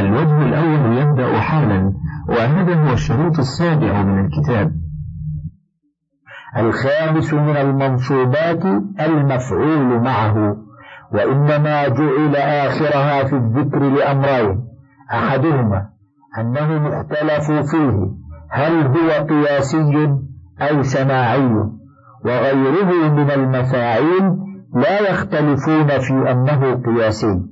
الوجه الأول يبدأ حالا وهذا هو الشروط السابع من الكتاب. الخامس من المنصوبات المفعول معه وإنما جعل آخرها في الذكر لأمرين. أحدهما أنه مختلف فيه هل هو قياسي أو سماعي وغيره من المفاعيل لا يختلفون في أنه قياسي.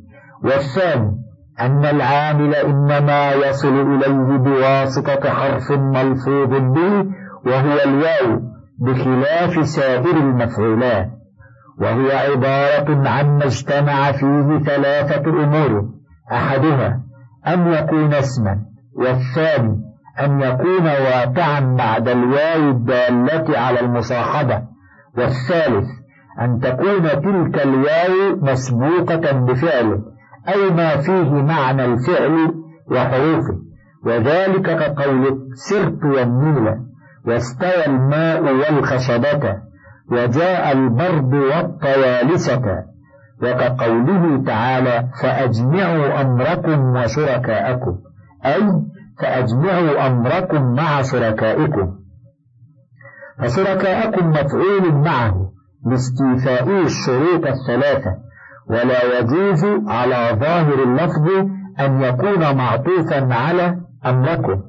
والثاني أن العامل إنما يصل إليه بواسطة حرف ملفوظ به وهو الواو بخلاف سائر المفعولات. وهو عبارة عما اجتمع فيه ثلاثة أمور. أحدها أن يكون اسما والثاني أن يكون واقعا بعد الواو الدالة على المصاحبة. والثالث أن تكون تلك الواو مسبوقة بفعل أي ما فيه معنى الفعل وحروفه. وذلك كقولك سرت والنيل واستوى الماء والخشبة وجاء البرد والطيالسة وكقوله تعالى فأجمعوا أمركم وشركاءكم أي فأجمعوا أمركم مع شركائكم. فشركاءكم مفعول معه لاستيفاء الشروط الثلاثة ولا يجوز على ظاهر اللفظ أن يكون معطوفا على أمركم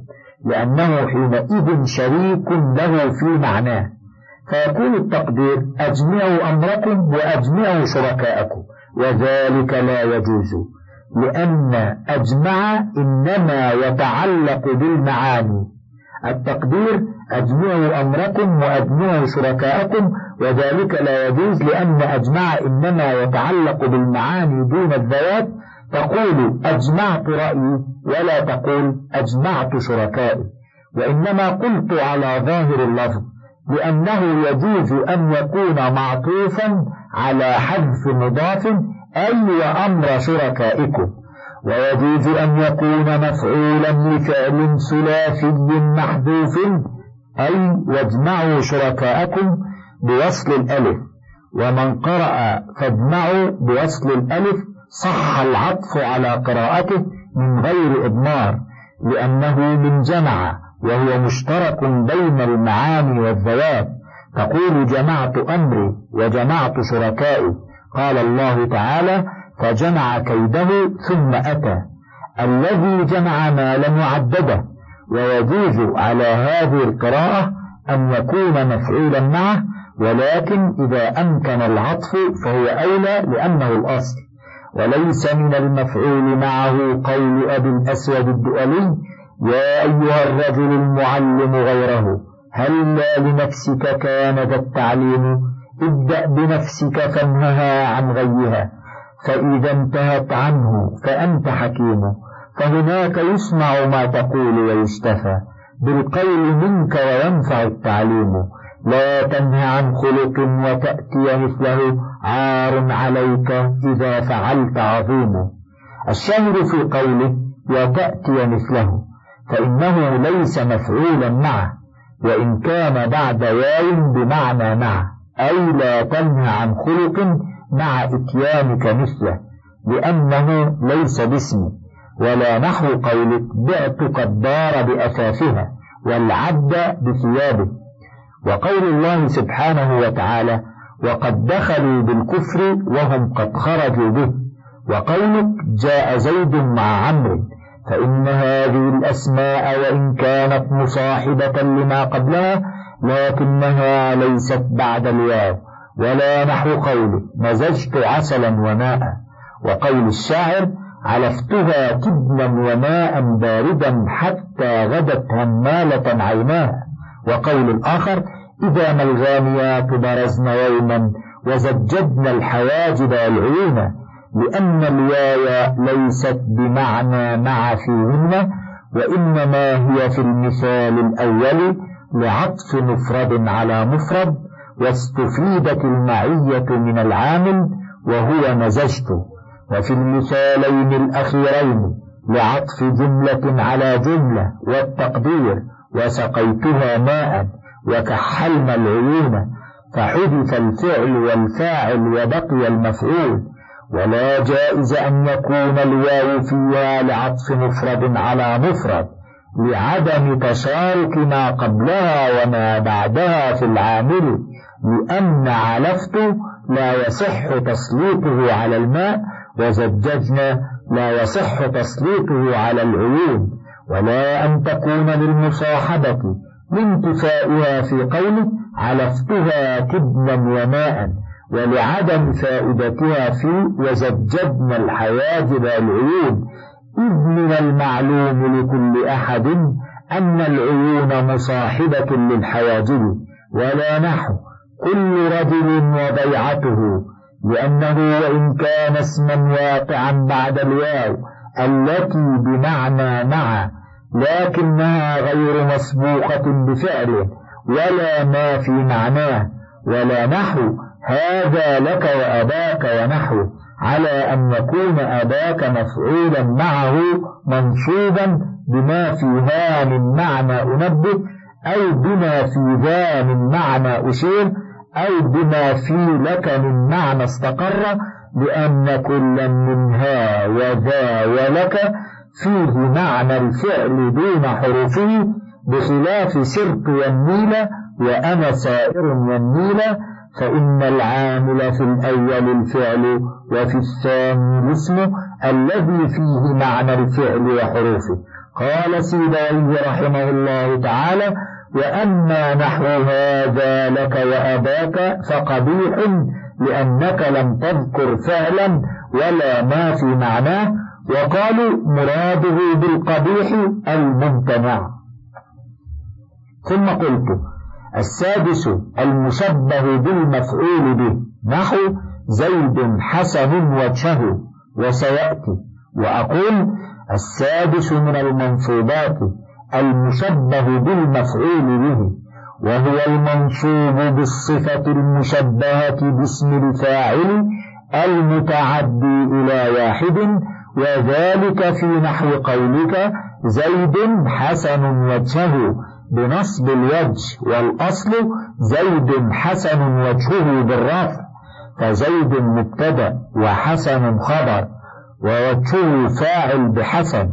لأنه حينئذ شريك له في معناه. فيكون التقدير أجمعوا أمركم وأجمعوا شركاءكم وذلك لا يجوز لأن أجمع إنما يتعلق بالمعاني. التقدير أجمعوا أمركم وأجمعوا شركاءكم وذلك لا يجوز لأن أجمع إنما يتعلق بالمعاني دون الذوات. تقول أجمعت رأيي ولا تقول أجمعت شركائي. وإنما قلت على ظاهر اللفظ لأنه يجوز أن يكون معطوفا على حذف مضاف أي وأمر شركائكم. ويجوز أن يكون مفعولا لفعل ثلاثي محذوف. أي واجمعوا شركاءكم بوصل الألف. ومن قرأ فاجمعوا بوصل الألف. صح العطف على قراءته من غير إضمار لأنه من جمع وهو مشترك بين المعاني والذوات. تقول جمعت أمري وجمعت شركائي. قال الله تعالى فجمع كيده ثم أتى. الذي جمع مالا معدده ويجوز على هذه القراءة أن يكون مفعولا معه ولكن إذا أمكن العطف فهو أولى لأنه الأصل. وليس من المفعول معه قول أبي الأسود الدؤلي يا أيها الرجل المعلم غيره هل لا لنفسك كان ذا التعليم؟ ابدأ بنفسك فانهها عن غيها فإذا انتهت عنه فأنت حكيم فهناك يسمع ما تقول ويستفى. بالقول منك وينفع التعليم. لا تنه عن خلق وتأتي مثله عار عليك إذا فعلت عظيم. الشاهد في قوله وتأتي مثله فإنه ليس مفعولا معه وإن كان بعد واو بمعنى مع أي لا تنهى عن خلق مع إتيانك مثله لأنه ليس باسم ولا نحو قولك بعتك الدار بأثاثها والعبد بثيابه. وقول الله سبحانه وتعالى وقد دخلوا بالكفر وهم قد خرجوا به. وقولك جاء زيد مع عمرو فإن هذه الأسماء وإن كانت مصاحبة لما قبلها لكنها ليست بعد الواو. ولا نحو قوله مزجت عسلا وماء وقول الشاعر علفتها تبنا وماء باردا حتى غدت همالة عيناها وقول الآخر إذا ما الغانيات برزن يوما وزجدن الحواجب والعيون لأن الواو ليست بمعنى مع فيهن وإنما هي في المثال الأول لعطف مفرد على مفرد واستفيدت المعية من العامل وهو مزجت وفي المثالين الأخيرين لعطف جملة على جملة والتقدير وسقيتها ماء وكحلنا العيون فحذف الفعل والفاعل وبقي المفعول. ولا جائز أن يكون الواو فيها لعطف مفرد على مفرد لعدم تشارك ما قبلها وما بعدها في العامل لأن علفت لا يصح تسليطه على الماء وزججنا لا يصح تسليطه على العيون ولا أن تكون للمصاحبة لانتفائها في قوله علفتها تبنا وماء ولعدم فائدتها في وزججنا الحواجب العيون إذ من المعلوم لكل أحد أن العيون مصاحبة للحواجب ولا نحو كل رجل وبيعته لأنه وإن كان اسما واقعا بعد الواو التي بمعنى مع لكنها غير مسبوقة بفعله ولا ما في معناه ولا نحو هذا لك وأباك ونحو على أن يكون أباك مفعولا معه منصوبا بما فيها من معنى أنبه أو بما في ذا من معنى أشير أو بما في لك من معنى استقر لأن كل منها وذا ولك فيه معنى الفعل دون حروفه بخلاف سرت والنيل وأنا سائر والنيل فإن العامل في الأول الفعل وفي الثاني الاسم الذي فيه معنى الفعل وحروفه. قال سيدي رحمه الله تعالى وأما نحو هذا لك وأباك فقبيح لأنك لم تذكر فعلا ولا ما في معناه وقالوا مراده بالقبيح الممتنع. ثم قلت السادس المشبه بالمفعول به نحو زيد حسن وجهه وسيأتي وأقول السادس من المنصوبات. المشبه بالمفعول به وهو المنصوب بالصفة المشبهة باسم الفاعل المتعدي إلى واحد وذلك في نحو قولك زيد حسن وجهه بنصب الوجه والأصل زيد حسن وجهه بالرفع فزيد مبتدأ وحسن خبر ووجهه فاعل بحسن.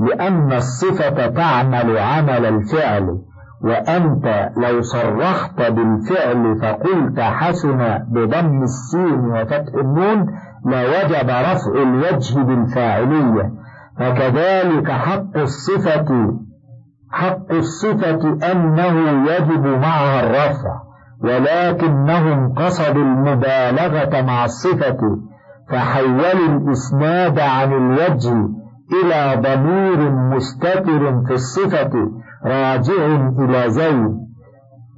لأن الصفة تعمل عمل الفعل وأنت لو صرخت بالفعل فقلت حسن بضم السين وفتح النون لوجب رفع الوجه بالفاعلية. فكذلك حق الصفة حق الصفة أنه يجب معها الرفع ولكنهم قصدوا المبالغة مع الصفة فحولوا الإسناد عن الوجه إلى ضمير مستتر في الصفة راجع إلى زيد.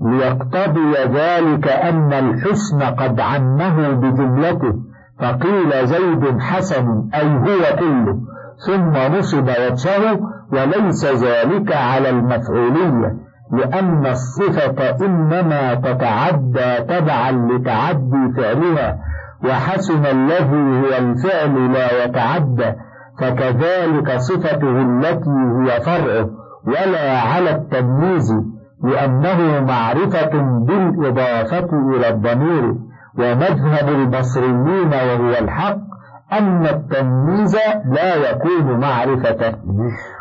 ليقتضي ذلك أن الحسن قد عمه بجملته. فقيل زيد حسن أي هو كله. ثم نصب وجهه وليس ذلك على المفعولية. لأن الصفة إنما تتعدى تبعا لتعدي فعلها. وحسن الذي هو الفعل لا يتعدى. فكذلك صفته التي هي فرعه ولا على التمييز لأنه معرفة بالإضافة إلى الضمير ومذهب البصريين وهو الحق أن التمييز لا يكون معرفة.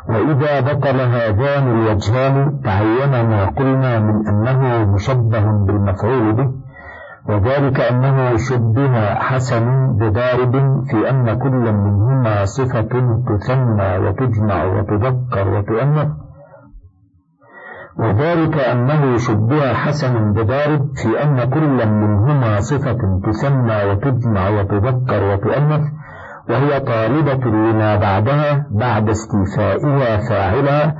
وإذا بطل هذان الوجهان تعين ما قلنا من أنه مشبه بالمفعول به. وذلك أنه شبه حسن بضارب في أن كل منهما صفة تثنى وتجمع وتذكر وتؤنث. وذلك أنه شبه حسن بضارب في أن كل منهما صفة تسمى وتجمع وتذكر وتؤنث وهي طالبة لما بعدها بعد استيفائها فاعلها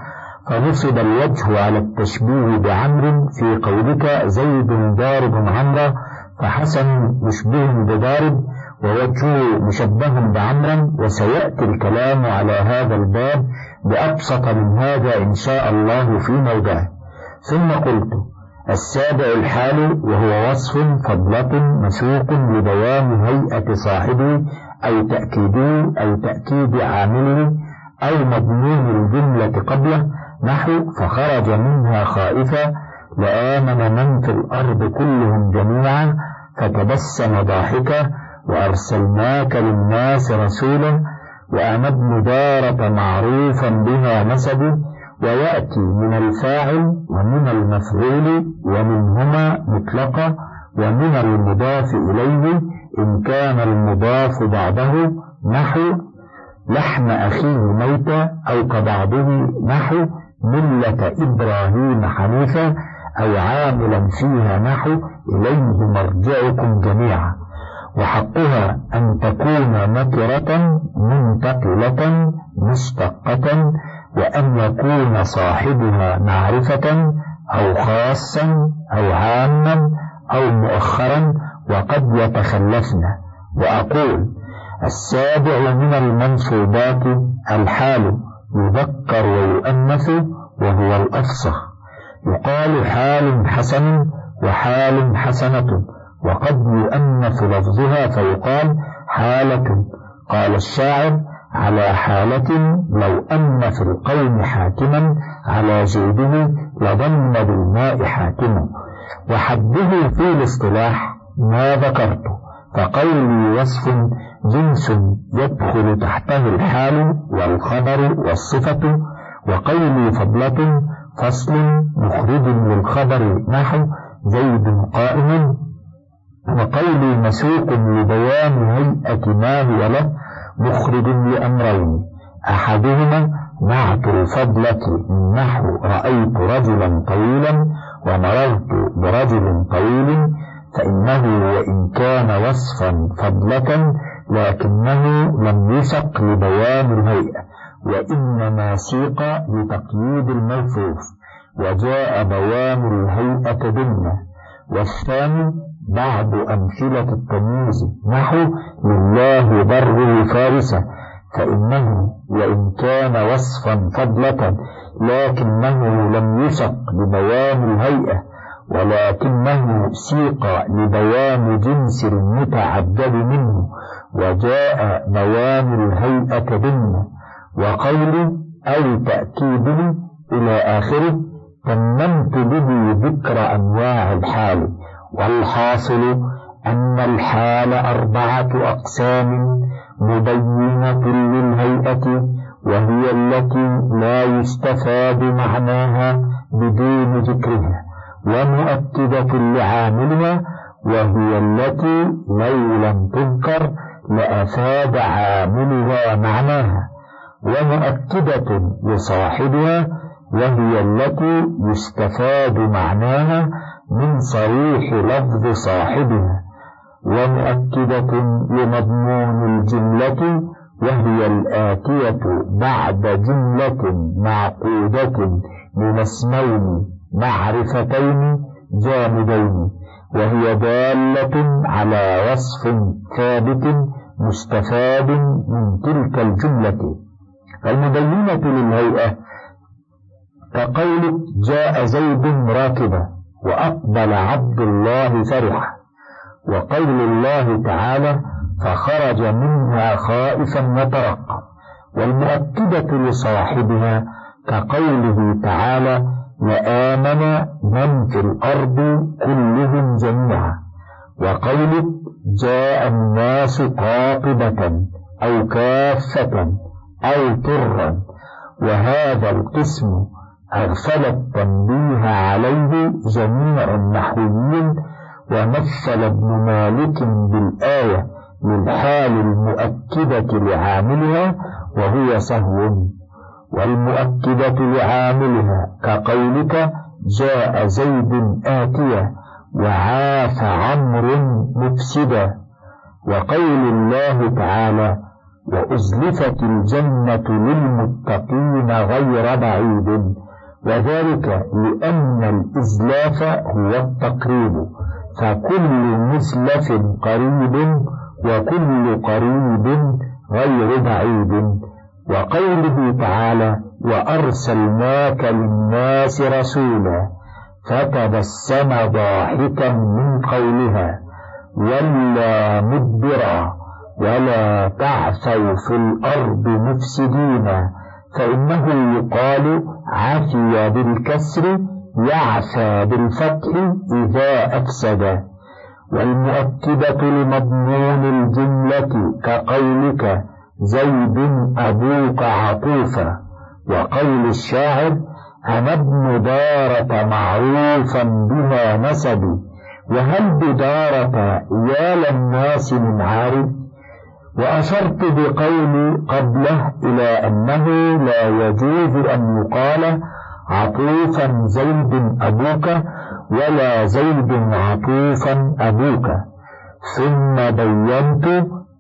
فنصب الوجه على التشبيه بعمر في قولك زيد ضارب عمرا فحسن مشبه بضارب ووجهه مشبه بعمرا وسيأتي الكلام على هذا الباب بأبسط من هذا إن شاء الله في موضعه. ثم قلت السابع الحال وهو وصف فضلة مسوق لبيان هيئة صاحبه أو تأكيده أو تأكيد عامله أو مضمون الجملة قبله نحو فخرج منها خائفا لآمن من في الأرض كلهم جميعا فتبسم ضاحكا وأرسلناك للناس رسولا وأنا ابن دارة معروفا بها نسبه ويأتي من الفاعل ومن المفعول ومنهما مطلقة ومن المضاف إليه إن كان المضاف بعده نحو لحم أخيه ميتا أو كبعضه نحو ملة إبراهيم حنيفا أو عاملا فيها نحو إليه مرجعكم جميعا. وحقها أن تكون نكرة منتقلة مشتقة وأن يكون صاحبها معرفة أو خاصا أو عاما أو مؤخرا وقد يتخلفن. وأقول السابع من المنصوبات الحال يذكر ويؤنث وهو الأفصح يقال حال حسن وحال حسنة. وقد يؤنث لفظها فيقال حالة. قال الشاعر على حالة لو أن في القوم حاكما على جيده لظن بالماء حاكما. وحده في الاصطلاح ما ذكرت. فقولي وصف جنس يدخل تحته الحال والخبر والصفة. وقولي فضلة فصل مخرج للخبر نحو زيد قائم وقولي مسوق لبيان هيئة ما هو له مخرج لأمرين أحدهما نعت الفضلة نحو رأيت رجلا طويلا ومررت برجل طويل فإنه وإن كان وصفا فضلة لكنه لم يسق لبيان الهيئة وإنما سيق لتقييد الموصوف وجاء بيان الهيئة ضمنه. والثاني بعض أمثلة التمييز. نحو لله بره فارسة فإنه وإن كان وصفا فضلة لكنه لم يسق لبيان الهيئة ولكنه سيق لبيان جنس المتعدد منه وجاء بيان الهيئة ضمنه. وقول أو تأكيده إلى آخره تممت به ذكر أنواع الحال والحاصل أن الحال أربعة أقسام مبينة للهيئة وهي التي لا يستفاد معناها بدون ذكرها ومؤكدة لعاملها وهي التي لو لم تذكر لأفاد عاملها معناها. ومؤكدة لصاحبها وهي التي يستفاد معناها من صريح لفظ صاحبها. ومؤكدة لمضمون الجملة وهي الآتية بعد جملة معقودة من اسمين معرفتين جامدين وهي دالة على وصف ثابت مستفاد من تلك الجملة. المبينة للهيئة كقولك جاء زيد راكبا وأقبل عبد الله فرحا وقول الله تعالى فخرج منها خائفا يترقب والمؤكدة لصاحبها كقوله تعالى لآمن من في الأرض كلهم جميعا وقولك جاء الناس قاطبة أو كافة أو طرا وهذا القسم أغفل التنبيه عليه جميع النحويين ومثل ابن مالك بالآية للحال المؤكدة لعاملها وهو سهو. والمؤكدة لعاملها كقولك جاء زيد آتيا وعاف عمرو مفسدا. وقول الله تعالى وأزلفت الجنة للمتقين غير بعيد. وذلك لأن الإزلاف هو التقريب. فكل مزلف قريب وكل قريب غير بعيد. وقوله تعالى وأرسلناك للناس رسولا فتبسم ضاحكا من قولها ولا مدبرا. ولا تعثوا في الأرض مفسدين فإنه يقال عفي بالكسر يعفى بالفتح إذا أفسد والمؤكدة لمضمون الجملة كقولك زيد أبوك عطوفا وقول الشاعر أنا ابن دارة معروفا بها نسبي وهل بدارة يا للناس من عارف وأشرت بقولي قبله إلى أنه لا يجوز أن يقال عطوفا زيد أبوك ولا زيد عطوفا أبوك. ثم بينت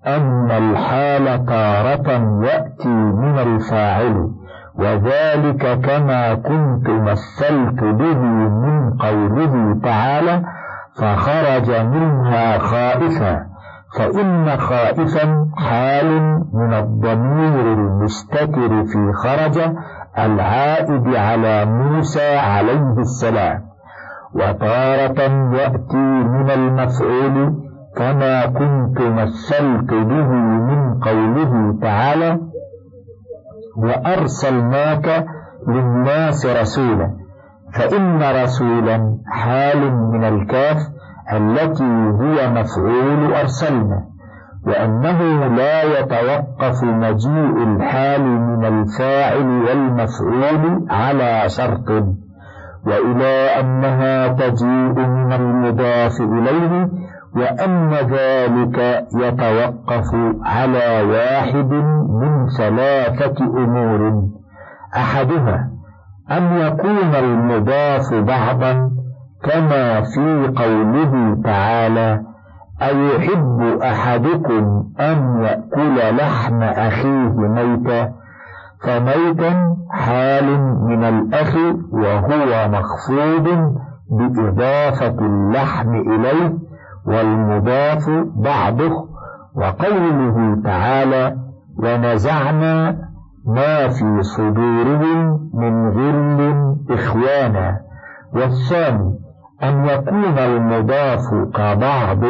أن الحال تارة يأتي من الفاعل وذلك كما كنت مثلت به من قوله تعالى فخرج منها خائفا. فإن خائفا حال من الضمير المستتر في خرج العائد على موسى عليه السلام. وتارة يأتي من المفعول كما كنت مثلت به من قوله تعالى وأرسلناك للناس رسولا. فإن رسولا حال من الكاف التي هي مفعول أرسلنا وأنه لا يتوقف مجيء الحال من الفاعل والمفعول على شرط وإلى أنها تجيء من المضاف إليه وأن ذلك يتوقف على واحد من ثلاثة أمور أحدها أن يكون المضاف بعضا كما في قوله تعالى أيحب أحدكم أن يأكل لحم أخيه ميتا؟ فميتا حال من الأخ وهو مخفوض بإضافة اللحم إليه والمضاف بعضه. وقوله تعالى ونزعنا ما في صدورهم من غل إخوانا. والثاني أن يكون المضاف كبعض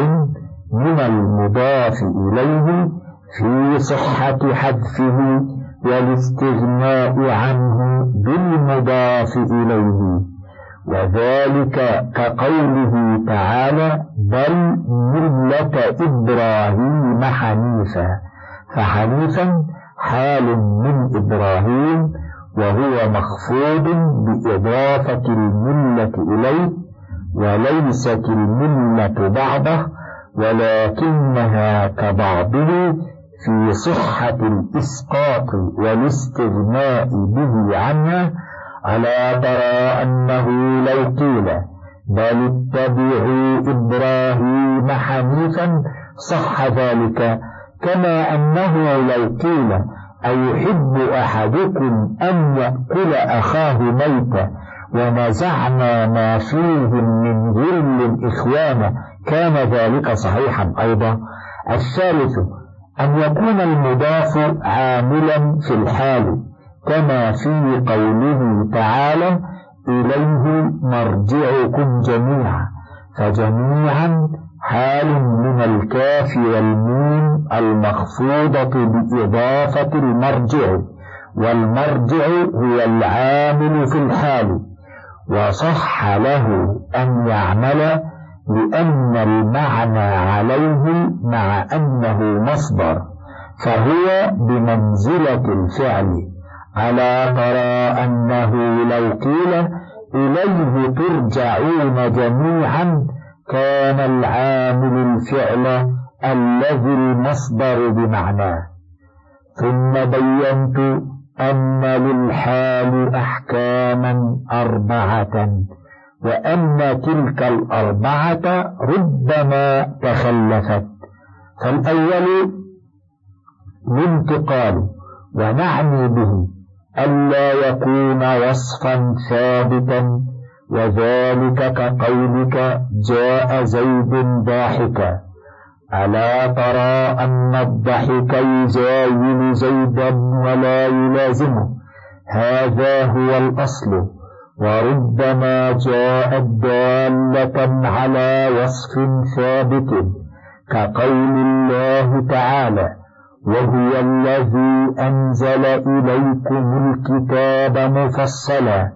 من المضاف إليه في صحة حذفه والاستغناء عنه بالمضاف إليه وذلك كقوله تعالى بل ملة إبراهيم حنيفا فحنيفا حال من إبراهيم وهو مخفوض بإضافة الملة إليه وليست الملة بعضه ولكنها كبعضه في صحة الإسقاط والاستغناء به عنها ألا ترى أنه لو قيل بل اتبعوا إبراهيم حنيفا صح ذلك كما أنه لو قيل أيحب أحدكم أن يأكل أخاه ميتا ونزعنا ما فيهم من غل إخوانا كان ذلك صحيحا أيضا. الثالث أن يكون المضاف عاملا في الحال كما في قوله تعالى إليه مرجعكم جميعا. فجميعا حال من الكاف والميم المخفوضة بإضافة المرجع والمرجع هو العامل في الحال. وصح له أن يعمل لأن المعنى عليه مع أنه مصدر فهو بمنزلة الفعل ألا ترى أنه لو قيل إليه ترجعون جميعا كان العامل الفعل الذي المصدر بمعناه. ثم بينت أن للحال أحكاما أربعة وأن تلك الأربعة ربما تخلفت. فالأول الانتقال ونعني به ألا يكون وصفا ثابتا. وذلك كقولك جاء زيد ضاحكا. ألا ترى أن الضحك يزاول زيدا ولا يلازمه هذا هو الأصل. وربما جاءت دالة على وصف ثابت كقول الله تعالى وهو الذي أنزل إليكم الكتاب مفصلا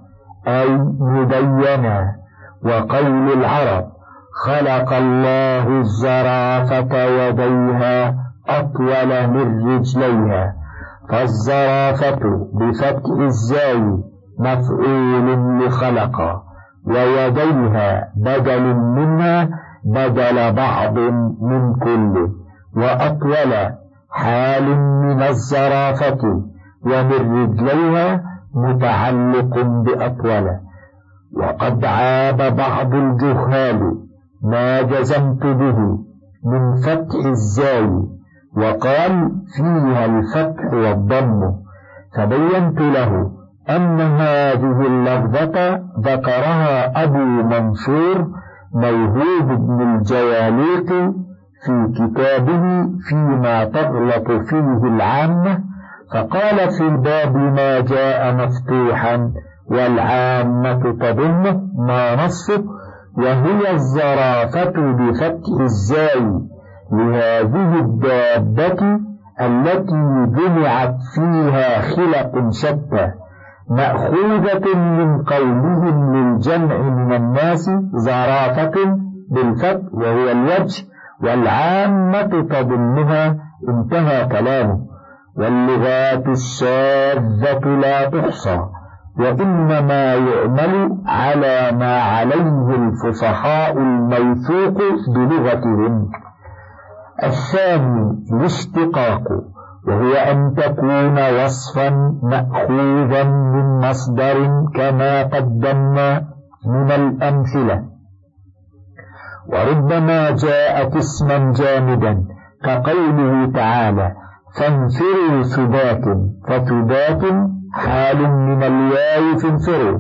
أي مبينا وقول العرب خلق الله الزرافة يديها أطول من رجليها. فالزرافة بفتح الزاي مفعول لخلق ويديها بدل منها بدل بعض من كل وأطول حال من الزرافة ومن رجليها متعلق بأطول. وقد عاب بعض الجهال ما جزمت به من فتح الزاي وقال فيها الفتح والضم. فبينت له أن هذه اللفظة ذكرها أبو منصور موهوب بن الجواليق في كتابه فيما تغلط فيه العامة فقال في الباب ما جاء مفتوحا والعامة تضمه ما نصه وهي الزرافة بفتح الزاي لهذه الدابة التي جمعت فيها خلق شتى مأخوذة من قولهم للجمع من الناس زرافة بالفتح وهو الوجه والعامة تضمها انتهى كلامه. واللغات الشاذة لا تحصى. وإنما يعمل على ما عليه الفصحاء الموثوق بلغتهم. الثاني الاشتقاق وهو أن تكون وصفا مأخوذا من مصدر كما قدمنا من الأمثلة. وربما جاءت اسما جامدا كقوله تعالى فانفروا ثبات فثبات حال من الواو انفروا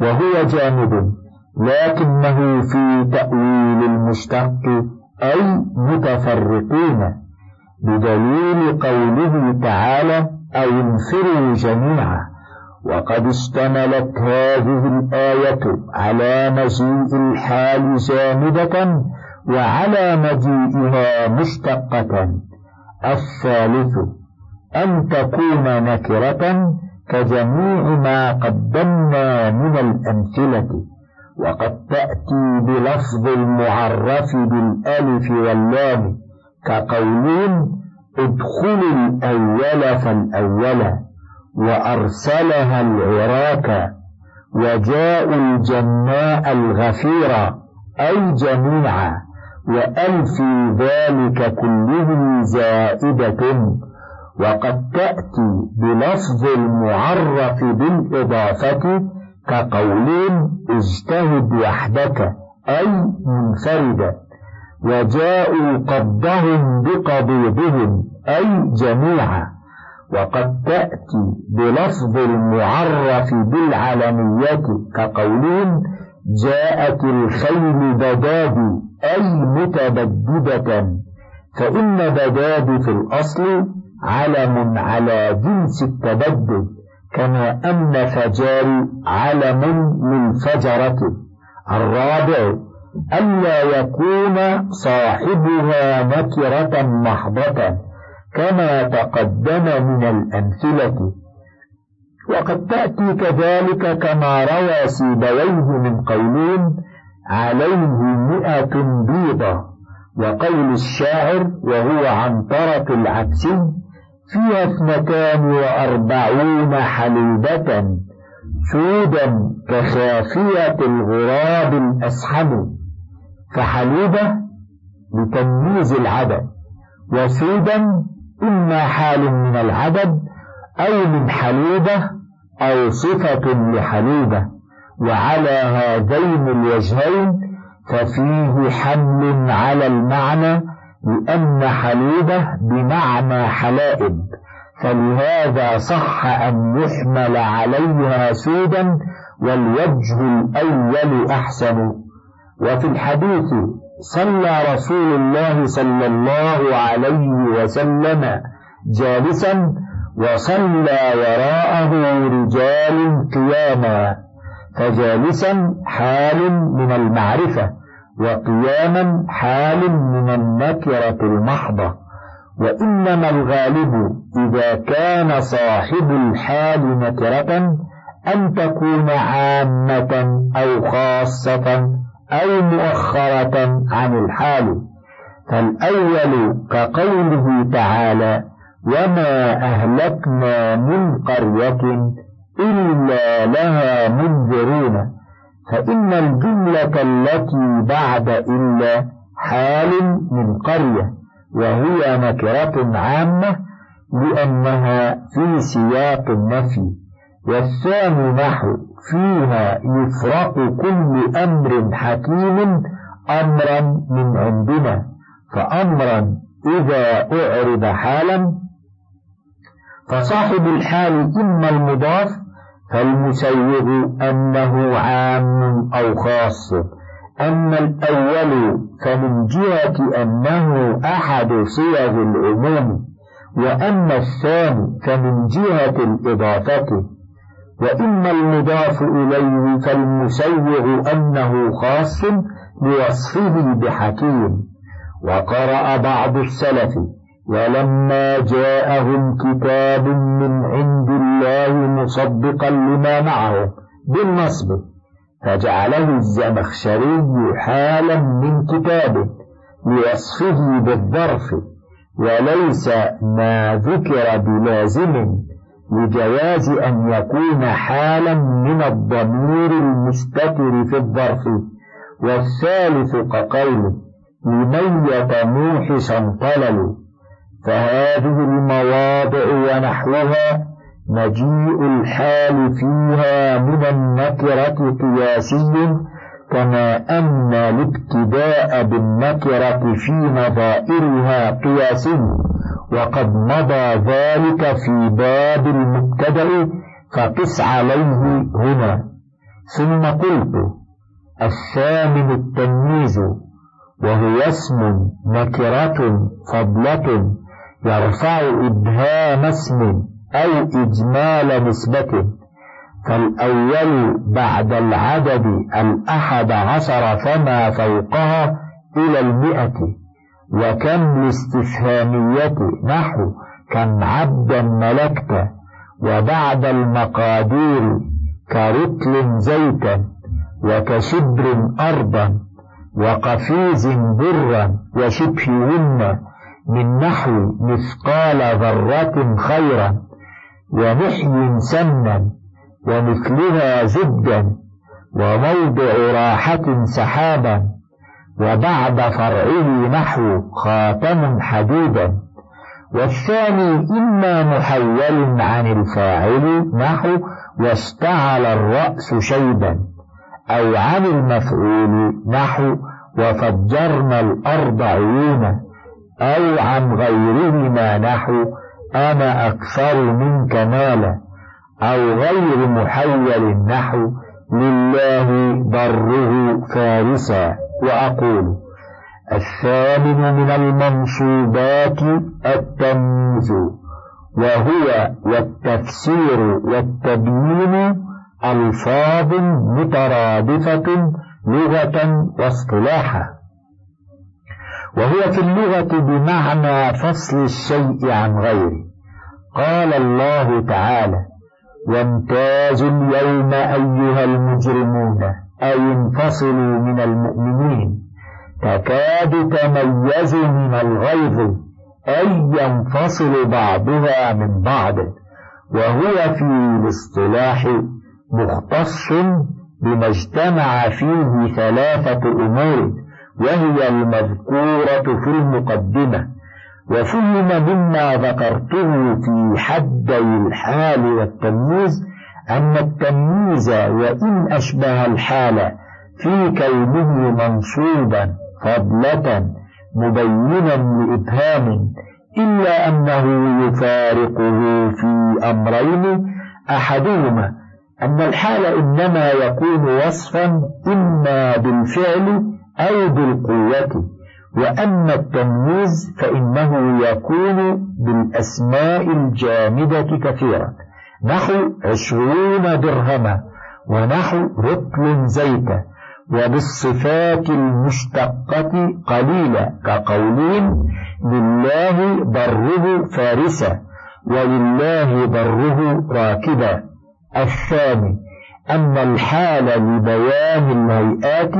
وهو جامد لكنه في تأويل المشتق أي متفرقين بدليل قوله تعالى أو انفروا جميعا. وقد اشتملت هذه الآية على مجيء الحال جامدة وعلى مجيئها مشتقة. الثالث أن تكون نكرة كجميع ما قدمنا من الأمثلة وقد تأتي بلفظ المعرف بالألف واللام كقولين ادخلوا الأول فالأول وأرسلها العراك وجاءوا الجماء الغفيرة أي جميعا وأل في ذلك كله زائدة. وقد تأتي بلفظ المعرف بالإضافة كقولين اجتهد وحدك أي منفردا وجاءوا قبضهم بقبيضهم أي جميعا. وقد تأتي بلفظ المعرف بالعلمية كقولين جاءت الخيل بداد أي متبددة. فإن بداد في الأصل علم على جنس التبدد كما أن فجار علم للفجرة الرابع ألا يكون صاحبها نكرة محضة كما تقدم من الأمثلة. وقد تأتي كذلك كما روى سيبويه من قولين عليه مئة بيضة. وقول الشاعر وهو عنطرة العبسي فيها اثنتان وأربعون حليبة سودا كخافية الغراب الأسحم. فحليبة لتمييز العدد وسودا إما حال من العدد أو من حليبة أو صفة لحليبة وعلى هذين الوجهين ففيه حمل على المعنى لأن حليبة بمعنى حلائب. فلهذا صح أن يحمل عليها سودا والوجه الأول أحسن. وفي الحديث صلى رسول الله صلى الله عليه وسلم جالسا وصلى وراءه رجال قياما فجالسا حال من المعرفة. وقياما حال من النكرة المحضة. وإنما الغالب إذا كان صاحب الحال نكرة أن تكون عامة أو خاصة أو مؤخرة عن الحال. فالأول كقوله تعالى وما أهلكنا من قرية إلا لها منذرون فإن الجملة التي بعد إلا حال من قرية وهي نكرة عامة لأنها في سياق النفي والثاني نحو فيها يفرق كل أمر حكيم أمرا من عندنا فأمرا إذا أعرض حالا. فصاحب الحال إما المضاف فالمسيغ أنه عام أو خاص. أما الأول فمن جهة أنه أحد صيغ العموم وأما الثاني فمن جهة الإضافة. وإما المضاف إليه فالمسوغ أنه خاص لوصفه بحكيم. وقرأ بعض السلف ولما جاءهم كتاب من عند الله مصدقا لما معهم بالنصب فجعله الزمخشري حالا من كتاب لوصفه بالظرف وليس ما ذكر بلازم لجواز أن يكون حالا من الضمير المستتر في الظرف والثالث كقوله لميت موحشا طلل فهذه المواضع ونحوها مجيء الحال فيها من النكرة قياسي كما أن الابتداء بالنكرة في نظائرها قياسي وقد مضى ذلك في باب المبتدأ فقس عليه هنا. ثم قلت الثامن التمييز وهو اسم نكرة فضلة يرفع إبهام اسم أو إجمال نسبة فالأول بعد العدد الأحد عشر فما فوقها إلى المئة وكم الاستفهامية نحو كم عبدا ملكت وبعد المقادير كرتل زيتا وكشبر أرضا وقفيز برا وشبههن من نحو مثقال ذرة خيرا ومحي سنا ومثلها زبدا وموضع راحة سحابا وبعد فرعه نحو خاتم حديدا والثاني إما محول عن الفاعل نحو واشتعل الرأس شيبا أو عن المفعول نحو وفجرنا الأرض عيونا أو عن غيرهما نحو أنا أكثر منك مالا أو غير محول نحو لله ضره فارسا. وأقول الثامن من المنصوبات التمييز وهو والتفسير والتبيين ألفاظ مترادفة لغة واصطلاحا. وهو في اللغة بمعنى فصل الشيء عن غيره. قال الله تعالى وامتازوا اليوم أيها المجرمون أي انفصلوا من المؤمنين. تكاد تميز من الغيظ أي ينفصل بعضها من بعض وهو في الاصطلاح مختص بما اجتمع فيه ثلاثة أمور وهي المذكورة في المقدمة. وفهم مما ذكرته في حدي الحال والتمييز أن التمييز وإن أشبه الحال في كونه منصوبا فضلة مبينا لإبهام إلا أنه يفارقه في أمرين. أحدهما أن الحال إنما يكون وصفا إما بالفعل أو بالقوة وأما التمييز فإنه يكون بالأسماء الجامدة كثيرا. نحو عشرون درهما ونحو رطل زيتا وبالصفات المشتقة قليلة كقولين لله بره فارسا ولله بره راكبا. الثاني أن الحال لبيان الهيئات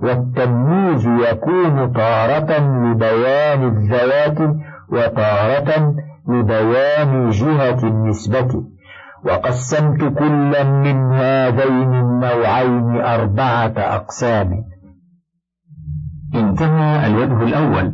والتمييز يكون تارة لبيان الذوات وتارة لبيان جهة النسبة. وقسمت كلا من هذين النوعين أربعة أقسام. انتهى الوجه الأول.